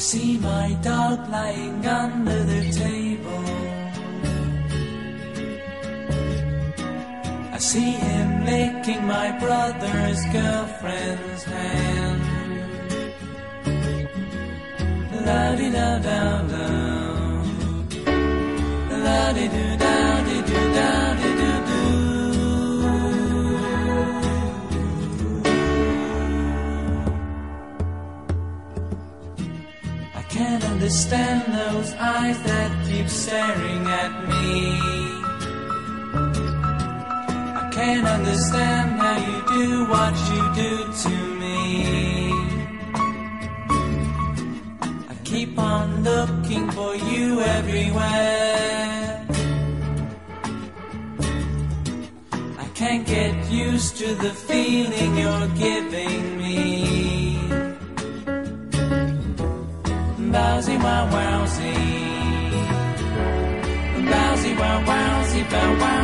see my dog lying under the table. I see him licking my brother's girlfriend's hand. La di da da da. La di do can't understand those eyes that keep staring at me. I can't understand how you do what you do to me. I keep on looking for you everywhere. I can't get used to the feeling you're giving me. Wow wowsy. Bowsy wow wowsy bow wow